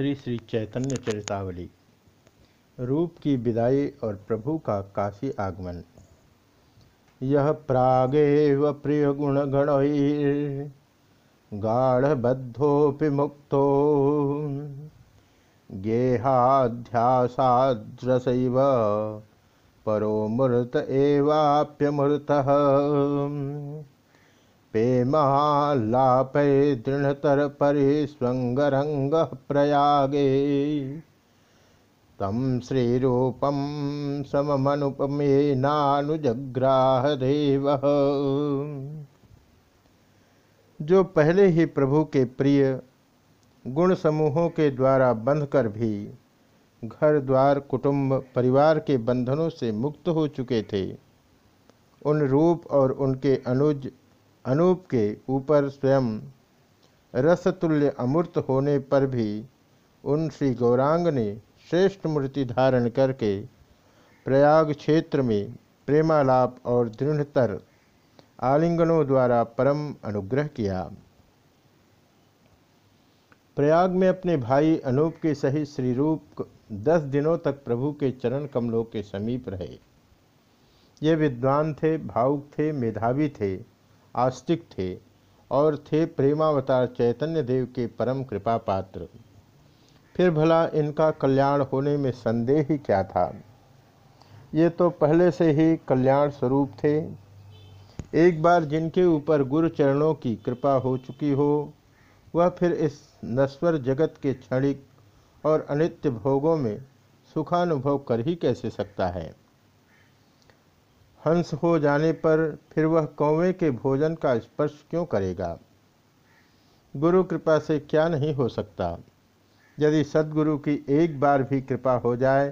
श्री श्री चैतन्य चरितावली। रूप की विदाई और प्रभु का काशी आगमन। यह प्रागेव प्रिय गुण गाढ़बद्धोपि मुक्तो। गेहाध्यासाद्रसैव। परो मूर्त एवाप्यमूर्तः पेमालापै दृढ़तर परिस्वंगरंग प्रयागे। तम श्रीरूपम सममनुपमेनानुजग्राह देव जो पहले ही प्रभु के प्रिय गुण समूहों के द्वारा बंधकर भी घर, द्वार, कुटुंब, परिवार के बंधनों से मुक्त हो चुके थे, उन रूप और उनके अनुज अनूप के ऊपर स्वयं रसतुल्य अमूर्त होने पर भी उन श्री गौरांग ने श्रेष्ठ मूर्ति धारण करके प्रयाग क्षेत्र में प्रेमालाप और दृढ़तर आलिंगनों द्वारा परम अनुग्रह किया। प्रयाग में अपने भाई अनूप के सहित श्री रूप दस दिनों तक प्रभु के चरण कमलों के समीप रहे। ये विद्वान थे, भावुक थे, मेधावी थे। आस्तिक थे और थे प्रेमावतार चैतन्य देव के परम कृपा पात्र फिर भला इनका कल्याण होने में संदेह ही क्या था? ये तो पहले से ही कल्याण स्वरूप थे। एक बार जिनके ऊपर गुरु चरणों की कृपा हो चुकी हो, वह फिर इस नश्वर जगत के क्षणिक और अनित्य भोगों में सुखानुभव कर ही कैसे सकता है? हंस हो जाने पर फिर वह कौवे के भोजन का स्पर्श क्यों करेगा? गुरु कृपा से क्या नहीं हो सकता? यदि सदगुरु की एक बार भी कृपा हो जाए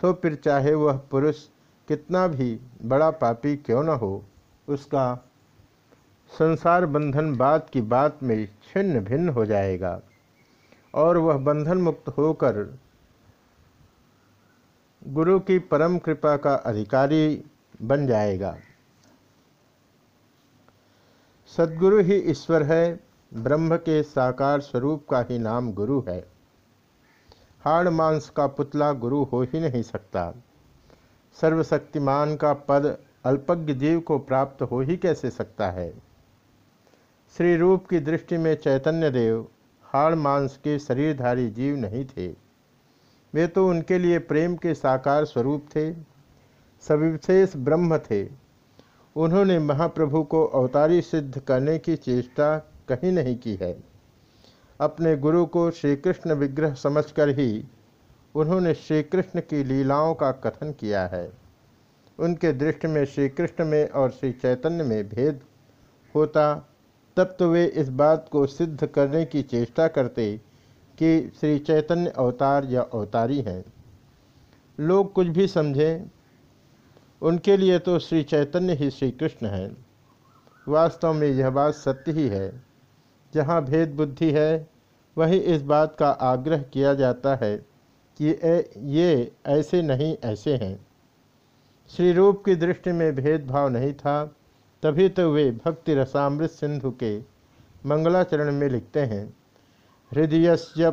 तो फिर चाहे वह पुरुष कितना भी बड़ा पापी क्यों न हो, उसका संसार बंधन बात की बात में छिन्न भिन्न हो जाएगा और वह बंधन मुक्त होकर गुरु की परम कृपा का अधिकारी बन जाएगा। सदगुरु ही ईश्वर है, ब्रह्म के साकार स्वरूप का ही नाम गुरु है। हाड़ मांस का पुतला गुरु हो ही नहीं सकता। सर्वशक्तिमान का पद अल्पज्ञ जीव को प्राप्त हो ही कैसे सकता है? श्री रूप की दृष्टि में चैतन्य देव हाड़ मांस के शरीरधारी जीव नहीं थे। वे तो उनके लिए प्रेम के साकार स्वरूप थे। सविशेष ब्रह्म थे। उन्होंने महाप्रभु को अवतारी सिद्ध करने की चेष्टा कहीं नहीं की है। अपने गुरु को श्री कृष्ण विग्रह समझकर ही उन्होंने श्री कृष्ण की लीलाओं का कथन किया है। उनके दृष्टि में श्री कृष्ण में और श्री चैतन्य में भेद होता, तब तो वे इस बात को सिद्ध करने की चेष्टा करते कि श्री चैतन्य अवतार या अवतारी हैं। लोग कुछ भी समझें उनके लिए तो श्री चैतन्य ही श्री कृष्ण हैं। वास्तव में यह बात सत्य ही है। जहाँ भेद बुद्धि है, वही इस बात का आग्रह किया जाता है कि ये ऐसे नहीं ऐसे हैं। श्री रूप की दृष्टि में भेदभाव नहीं था, तभी तो वे भक्ति रसामृत सिंधु के मंगलाचरण में लिखते हैं। हृदय से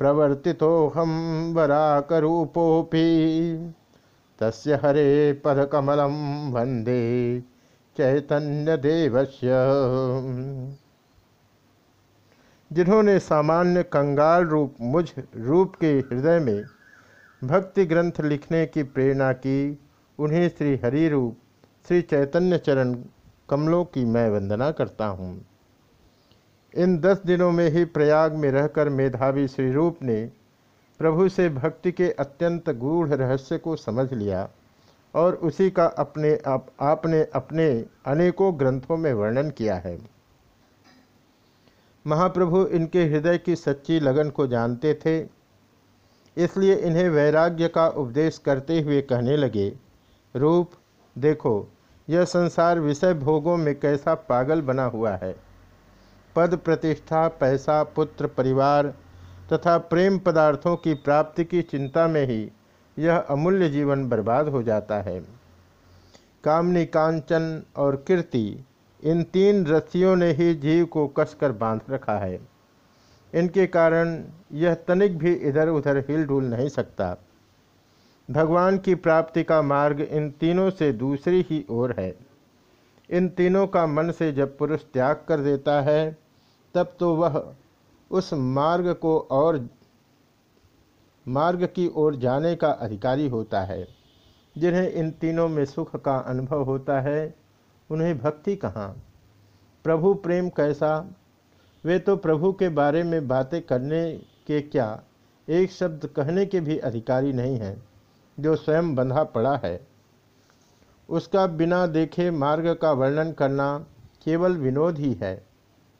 प्रवर्तितो हम वराकरूपोपी तस्य हरे पदकमलम वंदे चैतन्य देवस्य जिन्होंने सामान्य कंगाल रूप, मुझ रूप के हृदय में भक्ति ग्रंथ लिखने की प्रेरणा की, उन्हें श्री हरि रूप श्री चैतन्य चरण कमलों की मैं वंदना करता हूँ। इन दस दिनों में ही प्रयाग में रहकर मेधावी श्री रूप ने प्रभु से भक्ति के अत्यंत गूढ़ रहस्य को समझ लिया और उसी का अपने आप, आपने अपने अनेकों ग्रंथों में वर्णन किया है। महाप्रभु इनके हृदय की सच्ची लगन को जानते थे, इसलिए इन्हें वैराग्य का उपदेश करते हुए कहने लगे, रूप, देखो, यह संसार विषय भोगों में कैसा पागल बना हुआ है। पद प्रतिष्ठा, पैसा, पुत्र, परिवार तथा प्रेम पदार्थों की प्राप्ति की चिंता में ही यह अमूल्य जीवन बर्बाद हो जाता है। कामनी कांचन और कीर्ति, इन तीन रस्सियों ने ही जीव को कसकर बाँध रखा है। इनके कारण यह तनिक भी इधर उधर हिल डुल नहीं सकता। भगवान की प्राप्ति का मार्ग इन तीनों से दूसरी ही ओर है। इन तीनों का मन से जब पुरुष त्याग कर देता है तब तो वह उस मार्ग को और मार्ग की ओर जाने का अधिकारी होता है, जिन्हें इन तीनों में सुख का अनुभव होता है। उन्हें भक्ति कहाँ? प्रभु प्रेम कैसा? वे तो प्रभु के बारे में बातें करने के क्या? एक शब्द कहने के भी अधिकारी नहीं हैं, जो स्वयं बंधा पड़ा है। उसका बिना देखे मार्ग का वर्णन करना केवल विनोद ही है।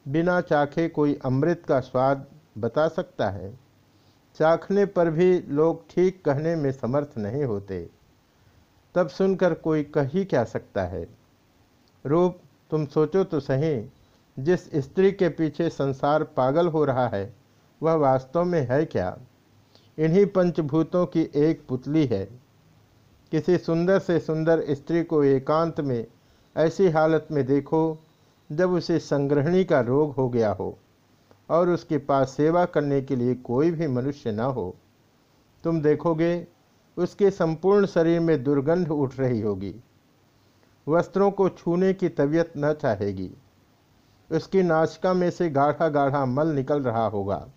बिना चाखे कोई अमृत का स्वाद बता सकता है। चाखने पर भी लोग ठीक कहने में समर्थ नहीं होते। तब सुनकर कोई कह ही क्या सकता है? रूप, तुम सोचो तो सही। जिस स्त्री के पीछे संसार पागल हो रहा है, वह वास्तव में है क्या? इन्हीं पंचभूतों की एक पुतली है। किसी सुंदर से सुंदर स्त्री को एकांत में ऐसी हालत में देखो जब उसे संग्रहणी का रोग हो गया हो और उसके पास सेवा करने के लिए कोई भी मनुष्य न हो, तुम देखोगे उसके संपूर्ण शरीर में दुर्गंध उठ रही होगी। वस्त्रों को छूने की तबीयत न चाहेगी। उसकी नाशिका में से गाढ़ा गाढ़ा मल निकल रहा होगा।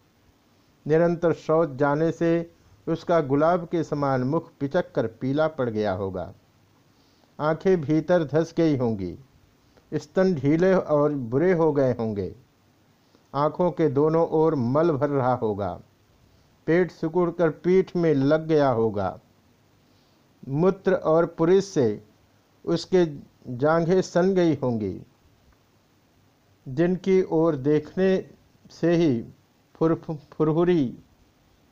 निरंतर शौच जाने से उसका गुलाब के समान मुख पिचक कर पीला पड़ गया होगा। आँखें भीतर धस गई होंगी। स्तन ढीले और बुरे हो गए होंगे आँखों के दोनों ओर मल भर रहा होगा पेट सिकुड़कर पीठ में लग गया होगा मूत्र और पुरुष से उसके जांघें सन गई होंगी जिनकी ओर देखने से ही फुर फुरहुरी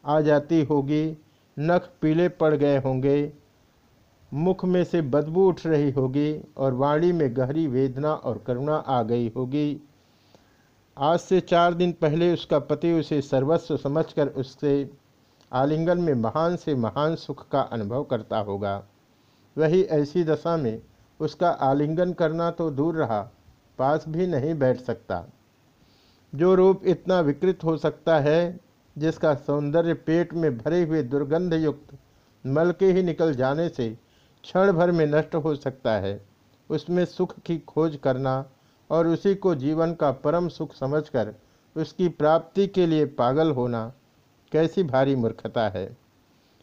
आ जाती होगी नख पीले पड़ गए होंगे मुख में से बदबू उठ रही होगी और वाणी में गहरी वेदना और करुणा आ गई होगी। आज से चार दिन पहले उसका पति उसे सर्वस्व समझकर उससे आलिंगन में महान से महान सुख का अनुभव करता होगा। वही ऐसी दशा में उसका आलिंगन करना तो दूर रहा, पास भी नहीं बैठ सकता। जो रूप इतना विकृत हो सकता है, जिसका सौंदर्य पेट में भरे हुए दुर्गंध युक्त मल के ही निकल जाने से क्षण भर में नष्ट हो सकता है। उसमें सुख की खोज करना और उसी को जीवन का परम सुख समझकर उसकी प्राप्ति के लिए पागल होना कैसी भारी मूर्खता है।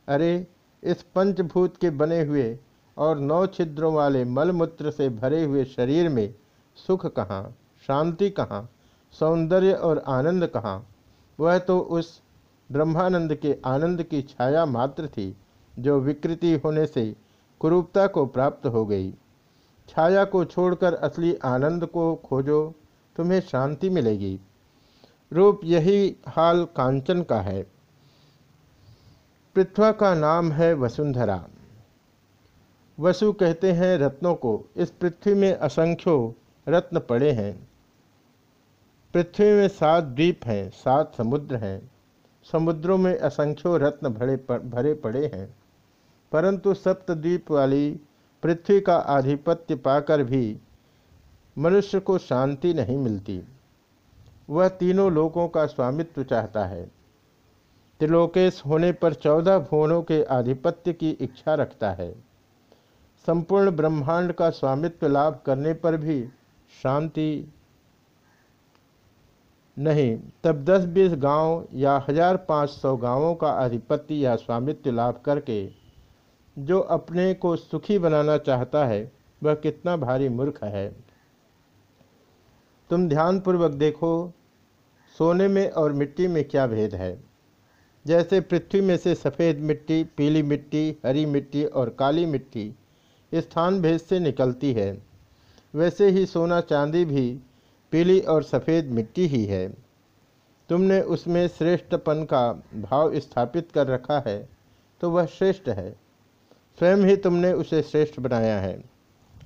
अरे, इस पंचभूत के बने हुए और नौ छिद्रों वाले मलमूत्र से भरे हुए शरीर में सुख कहाँ, शांति कहाँ, सौंदर्य और आनंद कहाँ? वह तो उस ब्रह्मानंद के आनंद की छाया मात्र थी जो विकृति होने से कुरूपता को प्राप्त हो गई। छाया को छोड़कर असली आनंद को खोजो, तुम्हें शांति मिलेगी। रूप यही हाल कांचन का है। पृथ्वा का नाम है वसुंधरा। वसु कहते हैं रत्नों को। इस पृथ्वी में असंख्यों रत्न पड़े हैं। पृथ्वी में सात द्वीप हैं, सात समुद्र हैं। समुद्रों में असंख्यों रत्न भरे भरे पड़े हैं। परंतु सप्तद्वीप वाली पृथ्वी का आधिपत्य पाकर भी मनुष्य को शांति नहीं मिलती। वह तीनों लोगों का स्वामित्व चाहता है। त्रिलोकेश होने पर चौदह भुवनों के आधिपत्य की इच्छा रखता है। संपूर्ण ब्रह्मांड का स्वामित्व लाभ करने पर भी शांति नहीं। तब दस बीस गाँव या हज़ार पाँच सौ गाँवों का आधिपत्य या स्वामित्व लाभ करके जो अपने को सुखी बनाना चाहता है, वह कितना भारी मूर्ख है। तुम ध्यानपूर्वक देखो, सोने में और मिट्टी में क्या भेद है। जैसे पृथ्वी में से सफ़ेद मिट्टी, पीली मिट्टी, हरी मिट्टी और काली मिट्टी स्थान भेद से निकलती है, वैसे ही सोना चांदी भी पीली और सफ़ेद मिट्टी ही है। तुमने उसमें श्रेष्ठपन का भाव स्थापित कर रखा है तो वह श्रेष्ठ है। स्वयं ही तुमने उसे श्रेष्ठ बनाया है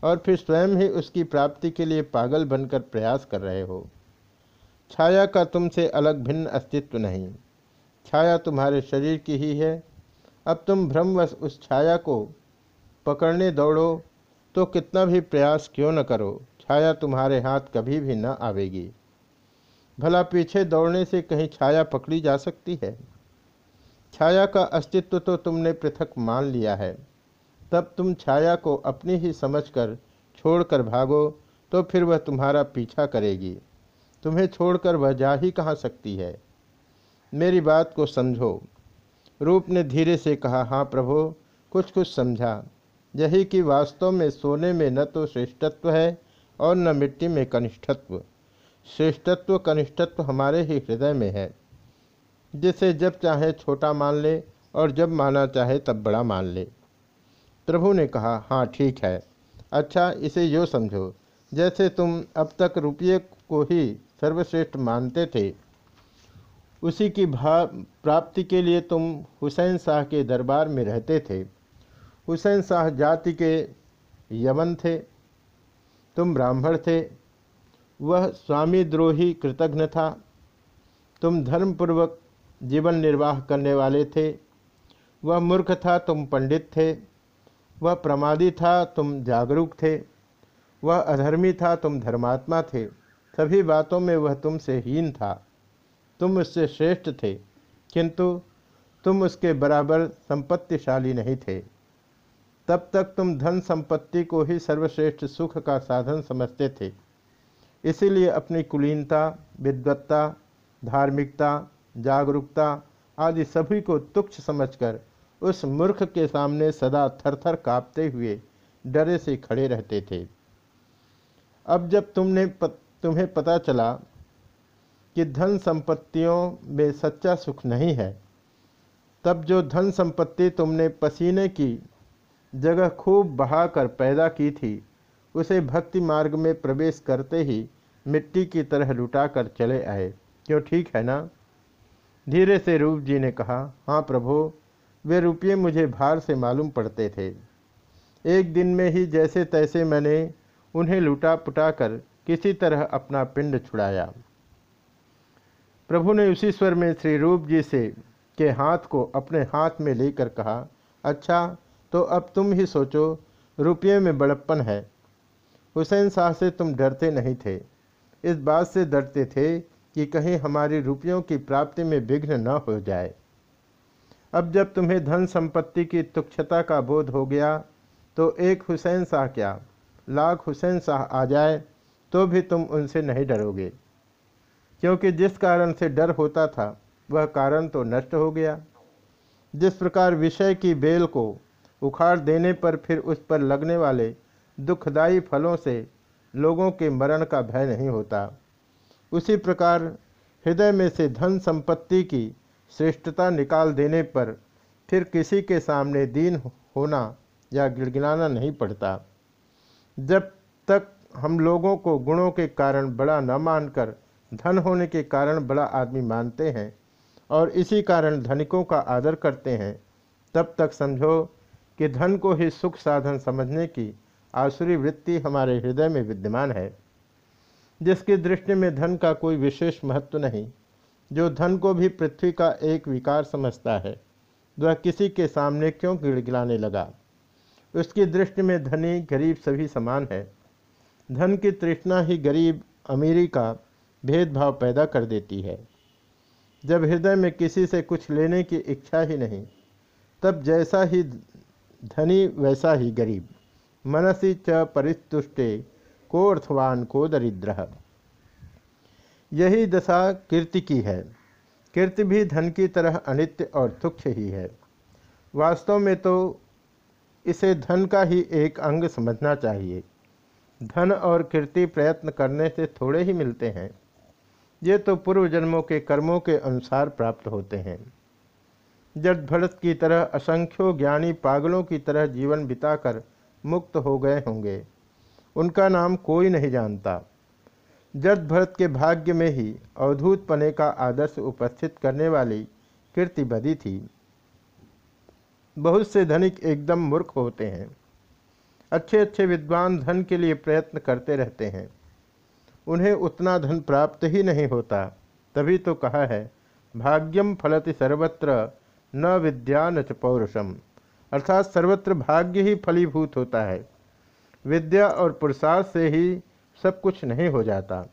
और फिर स्वयं ही उसकी प्राप्ति के लिए पागल बनकर प्रयास कर रहे हो। छाया का तुमसे अलग भिन्न अस्तित्व नहीं। छाया तुम्हारे शरीर की ही है। अब तुम भ्रमवश उस छाया को पकड़ने दौड़ो तो कितना भी प्रयास क्यों न करो, छाया तुम्हारे हाथ कभी भी न आवेगी। भला पीछे दौड़ने से कहीं छाया पकड़ी जा सकती है? छाया का अस्तित्व तो तुमने पृथक मान लिया है। तब तुम छाया को अपनी ही समझकर छोड़कर भागो तो फिर वह तुम्हारा पीछा करेगी। तुम्हें छोड़कर वह जा ही कहाँ सकती है? मेरी बात को समझो। रूप ने धीरे से कहा हाँ प्रभु कुछ कुछ समझा। यही कि वास्तव में सोने में न तो श्रेष्ठत्व है और न मिट्टी में कनिष्ठत्व। श्रेष्ठत्व, कनिष्ठत्व हमारे ही हृदय में है। जिसे जब चाहे छोटा मान ले और जब माना चाहे तब बड़ा मान ले। प्रभु ने कहा हाँ ठीक है। अच्छा इसे यो समझो। जैसे तुम अब तक रुपये को ही सर्वश्रेष्ठ मानते थे, उसी की भा, प्राप्ति के लिए तुम हुसैन शाह के दरबार में रहते थे। हुसैन शाह जाति के यमन थे, तुम ब्राह्मण थे। वह स्वामी द्रोही कृतघ्न था। तुम धर्मपूर्वक जीवन निर्वाह करने वाले थे। वह मूर्ख था, तुम पंडित थे। वह प्रमादी था, तुम जागरूक थे। वह अधर्मी था, तुम धर्मात्मा थे। सभी बातों में वह तुमसे हीन था। तुम उससे श्रेष्ठ थे, किंतु तुम उसके बराबर संपत्तिशाली नहीं थे। तब तक तुम धन संपत्ति को ही सर्वश्रेष्ठ सुख का साधन समझते थे। इसीलिए अपनी कुलीनता, विद्वत्ता, धार्मिकता, जागरूकता आदि सभी को तुच्छ समझकर उस मूर्ख के सामने सदा थरथर कांपते हुए डरे से खड़े रहते थे। अब जब तुमने पत, तुम्हें पता चला कि धन संपत्तियों में सच्चा सुख नहीं है तब जो धन संपत्ति तुमने पसीने की जगह खूब बहाकर पैदा की थी उसे भक्ति मार्ग में प्रवेश करते ही मिट्टी की तरह लुटाकर चले आए। क्यों ठीक है ना? धीरे से रूप जी ने कहा हाँ प्रभु वे रुपये मुझे भार से मालूम पड़ते थे। एक दिन में ही जैसे तैसे मैंने उन्हें लुटा पुटा कर किसी तरह अपना पिंड छुड़ाया। प्रभु ने उसी स्वर में श्री रूप जी से के हाथ को अपने हाथ में लेकर कहा अच्छा तो अब तुम ही सोचो, रुपये में बड़प्पन है। हुसैन शाह से तुम डरते नहीं थे। इस बात से डरते थे कि कहीं हमारी रुपयों की प्राप्ति में विघ्न न हो जाए। अब जब तुम्हें धन संपत्ति की तुक्षता का बोध हो गया तो एक हुसैन शाह क्या? लाख हुसैन शाह आ जाए तो भी तुम उनसे नहीं डरोगे। क्योंकि जिस कारण से डर होता था, वह कारण तो नष्ट हो गया। जिस प्रकार विषय की बेल को उखाड़ देने पर फिर उस पर लगने वाले दुखदायी फलों से लोगों के मरण का भय नहीं होता। उसी प्रकार हृदय में से धन संपत्ति की श्रेष्ठता निकाल देने पर फिर किसी के सामने दीन होना या गिड़गिड़ाना नहीं पड़ता। जब तक हम लोगों को गुणों के कारण बड़ा न मानकर, धन होने के कारण बड़ा आदमी मानते हैं और इसी कारण धनिकों का आदर करते हैं, तब तक समझो कि धन को ही सुख साधन समझने की आसुरी वृत्ति हमारे हृदय में विद्यमान है, जिसकी दृष्टि में धन का कोई विशेष महत्व नहीं। जो धन को भी पृथ्वी का एक विकार समझता है, वह किसी के सामने क्यों गिड़गिड़ाने लगा? उसकी दृष्टि में धनी, गरीब सभी समान है। धन की तृष्णा ही गरीब, अमीरी का भेदभाव पैदा कर देती है। जब हृदय में किसी से कुछ लेने की इच्छा ही नहीं, तब जैसा ही धनी, वैसा ही गरीब। मनसी च परितुष्टे को अर्थवान को दरिद्र। यही दशा कीर्ति की है। कीर्ति भी धन की तरह अनित्य और तुक्ष ही है। वास्तव में तो इसे धन का ही एक अंग समझना चाहिए। धन और कीर्ति प्रयत्न करने से थोड़े ही मिलते हैं। ये तो पूर्व जन्मों के कर्मों के अनुसार प्राप्त होते हैं। जट भरत की तरह असंख्यों ज्ञानी पागलों की तरह जीवन बिताकर मुक्त हो गए होंगे। उनका नाम कोई नहीं जानता। जद भरत के भाग्य में ही अवधूत पने का आदर्श उपस्थित करने वाली कीर्ति बदी थी। बहुत से धनिक एकदम मूर्ख होते हैं। अच्छे अच्छे विद्वान धन के लिए प्रयत्न करते रहते हैं। उन्हें उतना धन प्राप्त ही नहीं होता, तभी तो कहा है, भाग्यम फलति सर्वत्र न विद्या न च पौरुषम। अर्थात सर्वत्र भाग्य ही फलीभूत होता है। विद्या और पुरुषार्थ से ही सब कुछ नहीं हो जाता।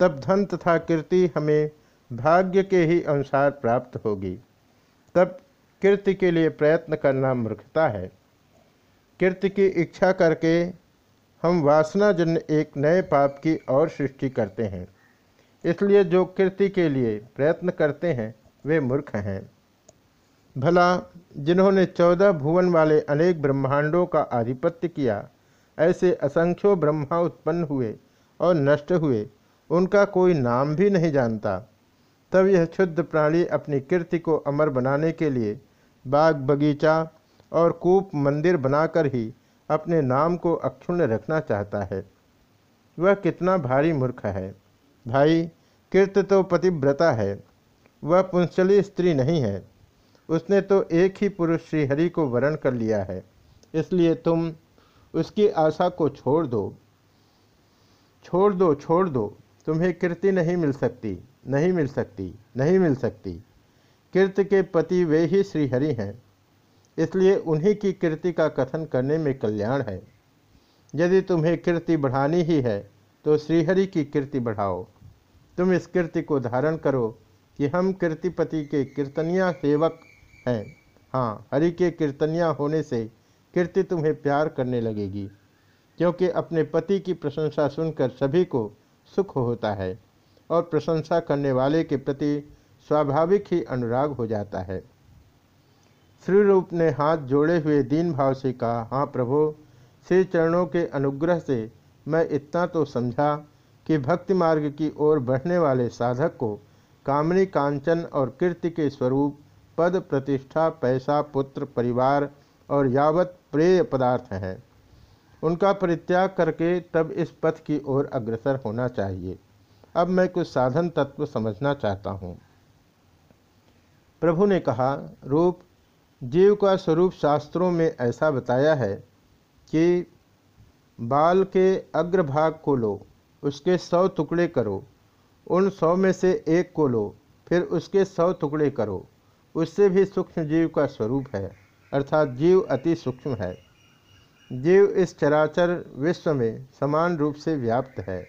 तब धन तथा कीर्ति हमें भाग्य के ही अनुसार प्राप्त होगी। तब कीर्ति के लिए प्रयत्न करना मूर्खता है। कीर्ति की इच्छा करके हम वासनाजन्य एक नए पाप की और सृष्टि करते हैं। इसलिए जो कीर्ति के लिए प्रयत्न करते हैं, वे मूर्ख हैं। भला जिन्होंने चौदह भुवन वाले अनेक ब्रह्मांडों का आधिपत्य किया ऐसे असंख्यों ब्रह्मा उत्पन्न हुए और नष्ट हुए, उनका कोई नाम भी नहीं जानता। तब यह क्षुद्ध प्राणी अपनी कीर्ति को अमर बनाने के लिए बाग बगीचा और कूप मंदिर बनाकर ही अपने नाम को अक्षुण्ण रखना चाहता है। वह कितना भारी मूर्ख है। भाई, कीर्त तो पतिव्रता है। वह पुंसली स्त्री नहीं है। उसने तो एक ही पुरुष श्रीहरि को वरण कर लिया है। इसलिए तुम उसकी आशा को छोड़ दो। छोड़ दो छोड़ दो। तुम्हें कीर्ति नहीं मिल सकती, नहीं मिल सकती, नहीं मिल सकती। कीर्ति के पति वे ही श्रीहरि हैं। इसलिए उन्हीं की कीर्ति का कथन करने में कल्याण है। यदि तुम्हें कीर्ति बढ़ानी ही है तो श्रीहरि की कीर्ति बढ़ाओ। तुम इस कीर्ति को धारण करो कि हम कीर्तिपति के कीर्तनिया सेवक हैं। हाँ हरि के कीर्तनिया होने से कीर्ति तुम्हें प्यार करने लगेगी, क्योंकि अपने पति की प्रशंसा सुनकर सभी को सुख होता है और प्रशंसा करने वाले के प्रति स्वाभाविक ही अनुराग हो जाता है। श्री रूप ने हाथ जोड़े हुए दीन भाव से कहा हाँ प्रभु, श्री चरणों के अनुग्रह से मैं इतना तो समझा कि भक्ति मार्ग की ओर बढ़ने वाले साधक को कामनी कांचन और कीर्ति के स्वरूप, पद प्रतिष्ठा, पैसा, पुत्र, परिवार और यावत प्रेय पदार्थ हैं। उनका परित्याग करके तब इस पथ की ओर अग्रसर होना चाहिए। अब मैं कुछ साधन तत्व समझना चाहता हूँ। प्रभु ने कहा, रूप, जीव का स्वरूप शास्त्रों में ऐसा बताया है कि बाल के अग्रभाग को लो, उसके सौ टुकड़े करो, उन सौ में से एक को लो, फिर उसके सौ टुकड़े करो, उससे भी सूक्ष्म जीव का स्वरूप है। अर्थात जीव अति सूक्ष्म है। जीव इस चराचर विश्व में समान रूप से व्याप्त है।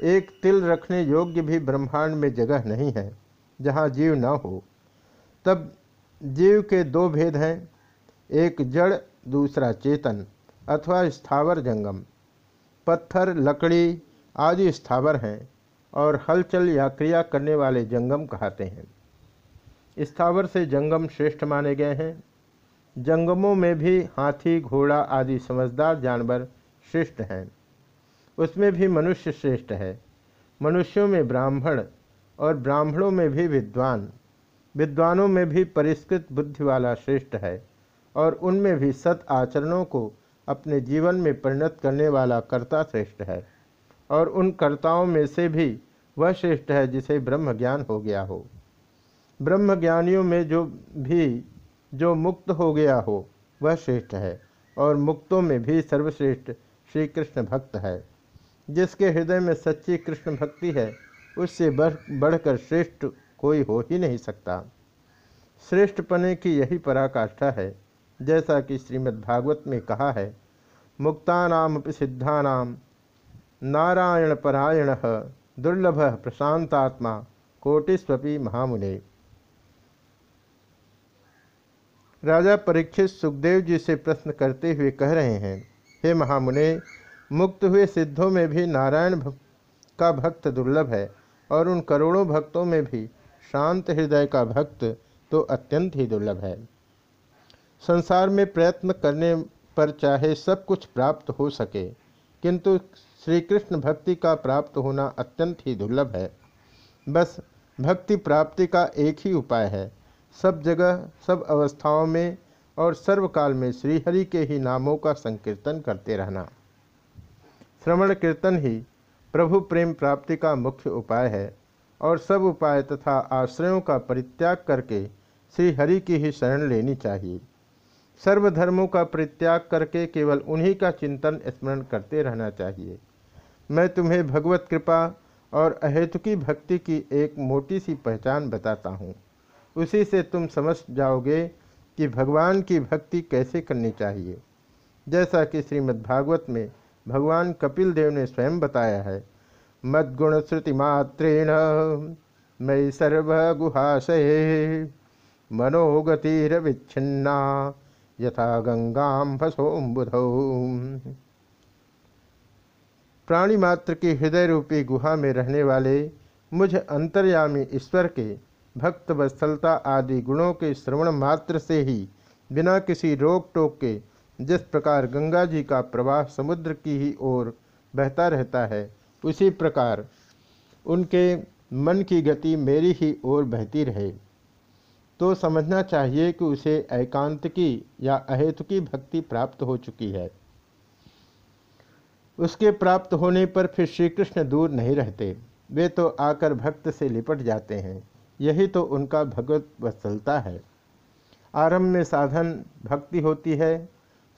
एक तिल रखने योग्य भी ब्रह्मांड में जगह नहीं है, जहाँ जीव न हो। तब जीव के दो भेद हैं, एक जड़, दूसरा चेतन अथवा स्थावर जंगम। पत्थर, लकड़ी आदि स्थावर हैं और हलचल या क्रिया करने वाले जंगम कहते हैं। स्थावर से जंगम श्रेष्ठ माने गए हैं। जंगमों में भी हाथी, घोड़ा आदि समझदार जानवर श्रेष्ठ हैं। उसमें भी मनुष्य श्रेष्ठ है। मनुष्यों में ब्राह्मण और ब्राह्मणों में भी विद्वान। विद्वानों में भी परिष्कृत बुद्धि वाला श्रेष्ठ है और उनमें भी सत आचरणों को अपने जीवन में परिणत करने वाला कर्ता श्रेष्ठ है और उन कर्ताओं में से भी वह श्रेष्ठ है जिसे ब्रह्म ज्ञान हो गया हो। ब्रह्म ज्ञानियों में जो भी जो मुक्त हो गया हो, वह श्रेष्ठ है और मुक्तों में भी सर्वश्रेष्ठ श्री कृष्ण भक्त है। जिसके हृदय में सच्ची कृष्ण भक्ति है, उससे बढ़, बढ़कर श्रेष्ठ कोई हो ही नहीं सकता। श्रेष्ठ पने की यही पराकाष्ठा है, जैसा कि श्रीमद्भागवत में कहा है मुक्ता मुक्तानाम सिद्धानाम नारायण परायण दुर्लभ प्रशांतात्मा कोटिस्वपी महामुने। राजा परीक्षित सुखदेव जी से प्रश्न करते हुए कह रहे हैं, हे महामुने, मुक्त हुए सिद्धों में भी नारायण का भक्त दुर्लभ है और उन करोड़ों भक्तों में भी शांत हृदय का भक्त तो अत्यंत ही दुर्लभ है। संसार में प्रयत्न करने पर चाहे सब कुछ प्राप्त हो सके, किंतु श्री कृष्ण भक्ति का प्राप्त होना अत्यंत ही दुर्लभ है। बस, भक्ति प्राप्ति का एक ही उपाय है सब जगह, सब अवस्थाओं में और सर्वकाल में श्रीहरि के ही नामों का संकीर्तन करते रहना। श्रवण कीर्तन ही प्रभु प्रेम प्राप्ति का मुख्य उपाय है और सब उपाय तथा आश्रयों का परित्याग करके श्री हरि की ही शरण लेनी चाहिए। सर्वधर्मों का परित्याग करके केवल उन्हीं का चिंतन स्मरण करते रहना चाहिए। मैं तुम्हें भगवत कृपा और अहेतुकी भक्ति की एक मोटी सी पहचान बताता हूँ। उसी से तुम समझ जाओगे कि भगवान की भक्ति कैसे करनी चाहिए। जैसा कि श्रीमद्भागवत में भगवान कपिल देव ने स्वयं बताया है मद्गुण श्रुति श्रुतिमात्रेण मयि सर्वगुहाशये मनोगतिरविच्छिन्ना यथा गंगाम भसोम्बुधौ प्राणी मात्र की हृदय रूपी गुहा में रहने वाले मुझ अंतर्यामी ईश्वर के भक्त वत्सलता आदि गुणों के श्रवण मात्र से ही, बिना किसी रोक टोक के, जिस प्रकार गंगा जी का प्रवाह समुद्र की ही ओर बहता रहता है, उसी प्रकार उनके मन की गति मेरी ही ओर बहती रहे। तो समझना चाहिए कि उसे एकांत की या अहेतुकी भक्ति प्राप्त हो चुकी है। उसके प्राप्त होने पर फिर श्री कृष्ण दूर नहीं रहते, वे तो आकर भक्त से लिपट जाते हैं। यही तो उनका भगवत वत्सलता है। आरंभ में साधन भक्ति होती है,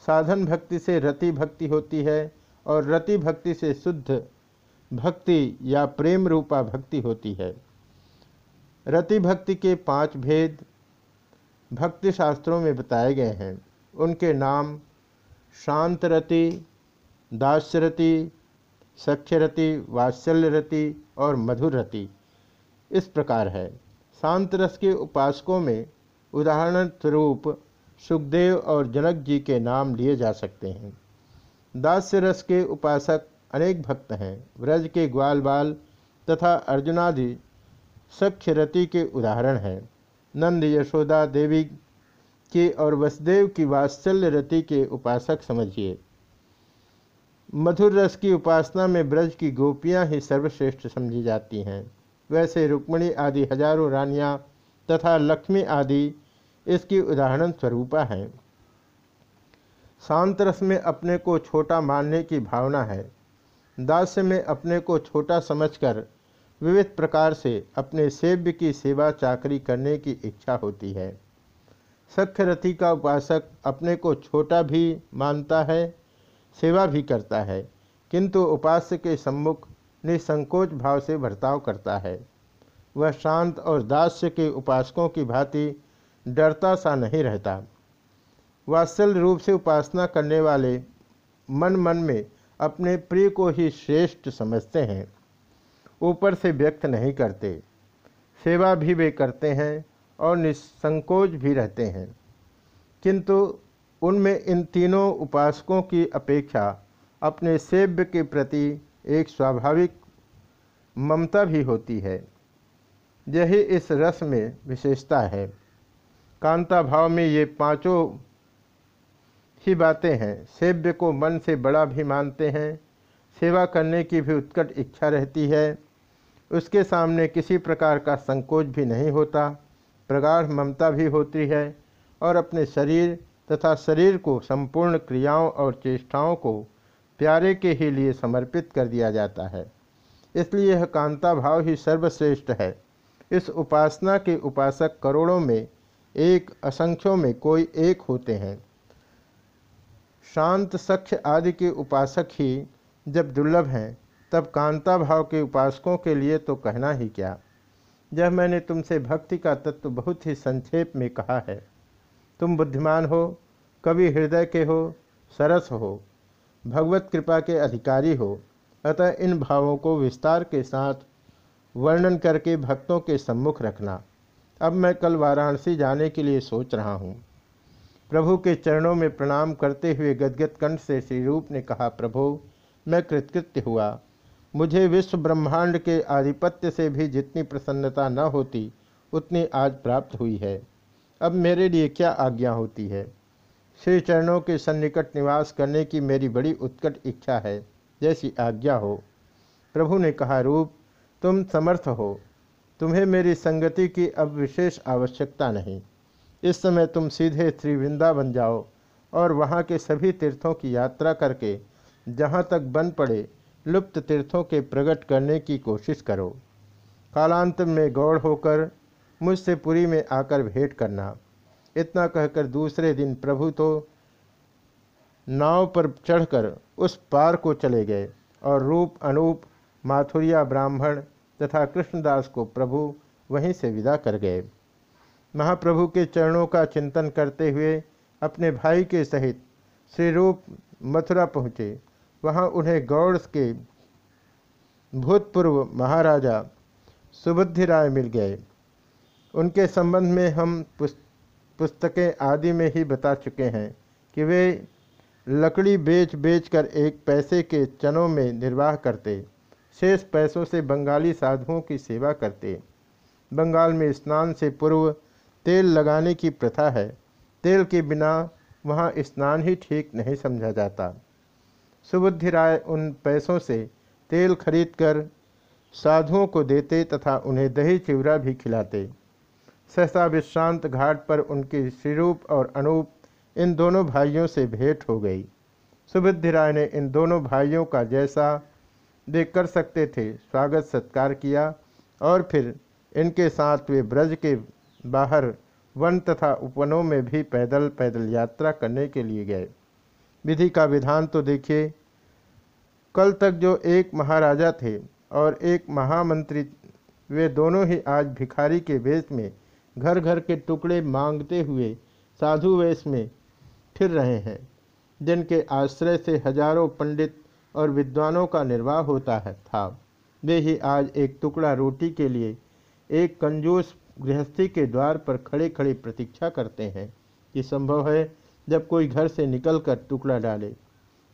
साधन भक्ति से रति भक्ति होती है और रति भक्ति से शुद्ध भक्ति या प्रेम रूपा भक्ति होती है। रति भक्ति के पाँच भेद भक्ति शास्त्रों में बताए गए हैं। उनके नाम शांत रति दास्यरति सख्यरति वात्सल्यरति और मधुर रति। इस प्रकार है। शांत रस के उपासकों में उदाहरण स्वरूप सुखदेव और जनक जी के नाम लिए जा सकते हैं। दास्य रस के उपासक अनेक भक्त हैं। व्रज के ग्वाल बाल तथा अर्जुनादि सख्यरति के उदाहरण हैं। नंद यशोदा देवी के और वसुदेव की वात्सल्य रति के उपासक समझिए। मधुर रस की उपासना में ब्रज की गोपियाँ ही सर्वश्रेष्ठ समझी जाती हैं। वैसे रुक्मणी आदि हज़ारों रानियाँ तथा लक्ष्मी आदि इसकी उदाहरण स्वरूपा हैं। शांत रस में अपने को छोटा मानने की भावना है। दास्य में अपने को छोटा समझकर विविध प्रकार से अपने सेव्य की सेवा चाकरी करने की इच्छा होती है। सख्यरथी का उपासक अपने को छोटा भी मानता है, सेवा भी करता है, किंतु उपास्य के सम्मुख निसंकोच भाव से बर्ताव करता है। वह शांत और दास्य के उपासकों की भांति डरता सा नहीं रहता। वात्सल रूप से उपासना करने वाले मन मन में अपने प्रिय को ही श्रेष्ठ समझते हैं। ऊपर से व्यक्त नहीं करते। सेवा भी वे करते हैं और निसंकोच भी रहते हैं। किंतु उनमें इन तीनों उपासकों की अपेक्षा अपने सेव्य के प्रति एक स्वाभाविक ममता भी होती है। यही इस रस में विशेषता है। कांता भाव में ये पाँचों ही बातें हैं। सेव्य को मन से बड़ा भी मानते हैं। सेवा करने की भी उत्कट इच्छा रहती है। उसके सामने किसी प्रकार का संकोच भी नहीं होता। प्रगाढ़ ममता भी होती है और अपने शरीर तथा शरीर को संपूर्ण क्रियाओं और चेष्टाओं को प्यारे के ही लिए समर्पित कर दिया जाता है। इसलिए यह कांता भाव ही सर्वश्रेष्ठ है। इस उपासना के उपासक करोड़ों में, एक असंख्यों में कोई एक होते हैं। शांत, सख्य आदि के उपासक ही जब दुर्लभ हैं, तब कांता भाव के उपासकों के लिए तो कहना ही क्या? जब मैंने तुमसे भक्ति का तत्व बहुत ही संक्षेप में कहा है। तुम बुद्धिमान हो कवि हृदय के हो, सरस हो। भगवत कृपा के अधिकारी हो, अतः इन भावों को विस्तार के साथ वर्णन करके भक्तों के सम्मुख रखना। अब मैं कल वाराणसी जाने के लिए सोच रहा हूँ। प्रभु के चरणों में प्रणाम करते हुए गदगद कंठ से श्री रूप ने कहा, प्रभु, मैं कृतकृत्य हुआ। मुझे विश्व ब्रह्मांड के आधिपत्य से भी जितनी प्रसन्नता न होती, उतनी आज प्राप्त हुई है। अब मेरे लिए क्या आज्ञा होती है? श्री चरणों के सन्निकट निवास करने की मेरी बड़ी उत्कट इच्छा है। जैसी आज्ञा हो। प्रभु ने कहा, रूप, तुम समर्थ हो। तुम्हें मेरी संगति की अब विशेष आवश्यकता नहीं। इस समय तुम सीधे श्री वृंदावन जाओ और वहाँ के सभी तीर्थों की यात्रा करके जहाँ तक बन पड़े लुप्त तीर्थों के प्रकट करने की कोशिश करो। कालांत में गौड़ होकर मुझसे पुरी में आकर भेंट करना। इतना कहकर दूसरे दिन प्रभु तो नाव पर चढ़कर उस पार को चले गए और रूप अनूप, माथुरिया ब्राह्मण तथा कृष्णदास को प्रभु वहीं से विदा कर गए। महाप्रभु के चरणों का चिंतन करते हुए अपने भाई के सहित श्री रूप मथुरा पहुँचे। वहाँ उन्हें गौड़ के भूतपूर्व महाराजा सुबुद्धि राय मिल गए। उनके संबंध में हम पुस्तकें आदि में ही बता चुके हैं कि वे लकड़ी बेच बेच कर एक पैसे के चनों में निर्वाह करते, शेष पैसों से बंगाली साधुओं की सेवा करते। बंगाल में स्नान से पूर्व तेल लगाने की प्रथा है। तेल के बिना वहाँ स्नान ही ठीक नहीं समझा जाता। सुबुद्धि राय उन पैसों से तेल खरीदकर साधुओं को देते तथा उन्हें दही चिवरा भी खिलाते। सहसा विश्रांत घाट पर उनकी श्रीरूप और अनूप इन दोनों भाइयों से भेंट हो गई। सुबुद्धि राय ने इन दोनों भाइयों का जैसा वे कर सकते थे, स्वागत सत्कार किया और फिर इनके साथ वे ब्रज के बाहर वन तथा उपवनों में भी पैदल पैदल यात्रा करने के लिए गए। विधि का विधान तो देखिए, कल तक जो एक महाराजा थे और एक महामंत्री, वे दोनों ही आज भिखारी के वेश में घर घर के टुकड़े मांगते हुए साधु वेश में फिर रहे हैं जिनके आश्रय से हज़ारों पंडित और विद्वानों का निर्वाह होता है, था। वे ही आज एक टुकड़ा रोटी के लिए एक कंजूस गृहस्थी के द्वार पर खड़े खड़े प्रतीक्षा करते हैं कि संभव है जब कोई घर से निकलकर टुकड़ा डाले।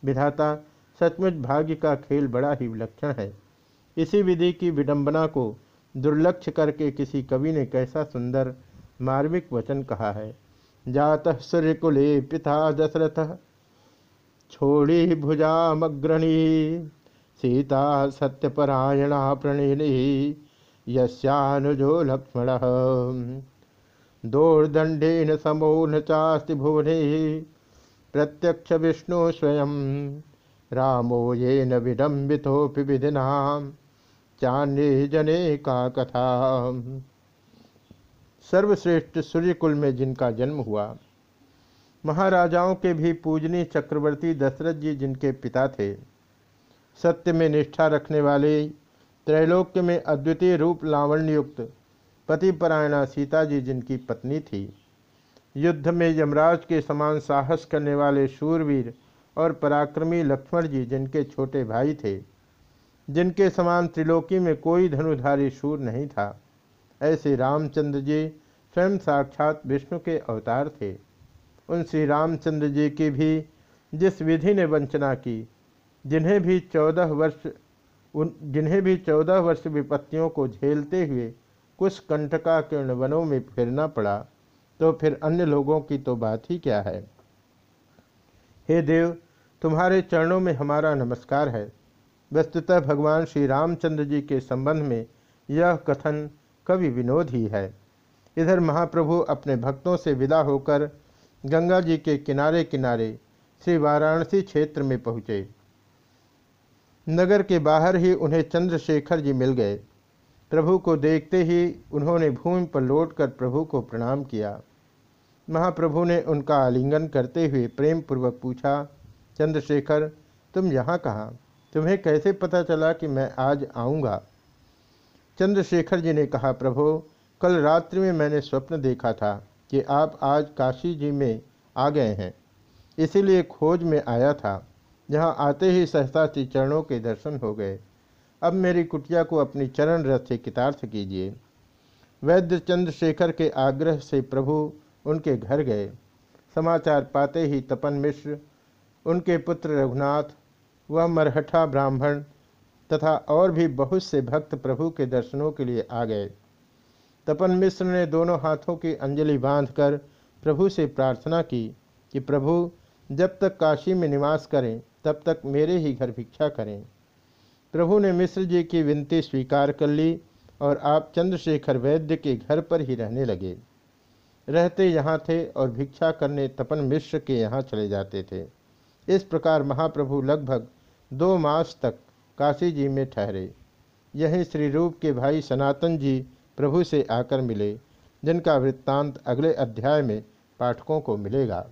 विधाता सचमुच भाग्य का खेल बड़ा ही विलक्षण है। इसी विधि की विडंबना को दुर्लक्ष्य करके किसी कवि ने कैसा सुंदर मार्मिक वचन कहा है। जात सूर्यकुले पिता दशरथ, छोड़ी भुजामग्रणी, सीता सत्यपरायणा प्रणिनी, यस्यानुजो लक्ष्मण। दोर्दंडेन समो न चास्ति भुवने, प्रत्यक्ष विष्णु स्वयं, रामो ये न विडम्बितोपि विधिना चान्य जने का कथा। सर्वश्रेष्ठ सूर्यकुल में जिनका जन्म हुआ, महाराजाओं के भी पूजनीय चक्रवर्ती दशरथ जी जिनके पिता थे, सत्य में निष्ठा रखने वाले त्रैलोक्य में अद्वितीय रूप लावण्युक्त पतिपरायणा सीता जी जिनकी पत्नी थी, युद्ध में यमराज के समान साहस करने वाले शूरवीर और पराक्रमी लक्ष्मण जी जिनके छोटे भाई थे जिनके समान त्रिलोकी में कोई धनुधारी शूर नहीं था। ऐसे रामचंद्र जी स्वयं साक्षात विष्णु के अवतार थे। उन श्री रामचंद्र जी की भी जिस विधि ने वंचना की, जिन्हें भी चौदह वर्ष, उन, जिन्हें भी चौदह वर्ष विपत्तियों को झेलते हुए कुछ कंटका किर्ण वनों में फिरना पड़ा तो फिर अन्य लोगों की तो बात ही क्या है? हे देव, तुम्हारे चरणों में हमारा नमस्कार है। वस्तुतः भगवान श्री रामचंद्र जी के संबंध में यह कथन कवि विनोद ही है। इधर महाप्रभु अपने भक्तों से विदा होकर गंगा जी के किनारे किनारे श्री वाराणसी क्षेत्र में पहुँचे। नगर के बाहर ही उन्हें चंद्रशेखर जी मिल गए। प्रभु को देखते ही उन्होंने भूमि पर लौटकर प्रभु को प्रणाम किया। महाप्रभु ने उनका आलिंगन करते हुए प्रेम पूर्वक पूछा, चंद्रशेखर, तुम यहाँ कहाँ? तुम्हें कैसे पता चला कि मैं आज आऊँगा? चंद्रशेखर जी ने कहा, प्रभु, कल रात्रि में मैंने स्वप्न देखा था कि आप आज काशी जी में आ गए हैं। इसीलिए खोज में आया था। जहाँ आते ही सहसा श्री चरणों के दर्शन हो गए। अब मेरी कुटिया को अपनी चरण रथ से कितार्थ कीजिए। वैद्य चंद्रशेखर के आग्रह से प्रभु उनके घर गए। समाचार पाते ही तपन मिश्र, उनके पुत्र रघुनाथ वह मरहठा ब्राह्मण तथा और भी बहुत से भक्त प्रभु के दर्शनों के लिए आ गए। तपन मिश्र ने दोनों हाथों की अंजलि बांधकर प्रभु से प्रार्थना की कि प्रभु, जब तक काशी में निवास करें, तब तक मेरे ही घर भिक्षा करें। प्रभु ने मिश्र जी की विनती स्वीकार कर ली और आप चंद्रशेखर वैद्य के घर पर ही रहने लगे। रहते यहाँ थे और भिक्षा करने तपन मिश्र के यहाँ चले जाते थे। इस प्रकार महाप्रभु लगभग दो मास तक काशी जी में ठहरे। यही श्री रूप के भाई सनातन जी प्रभु से आकर मिले, जिनका वृत्तांत अगले अध्याय में पाठकों को मिलेगा।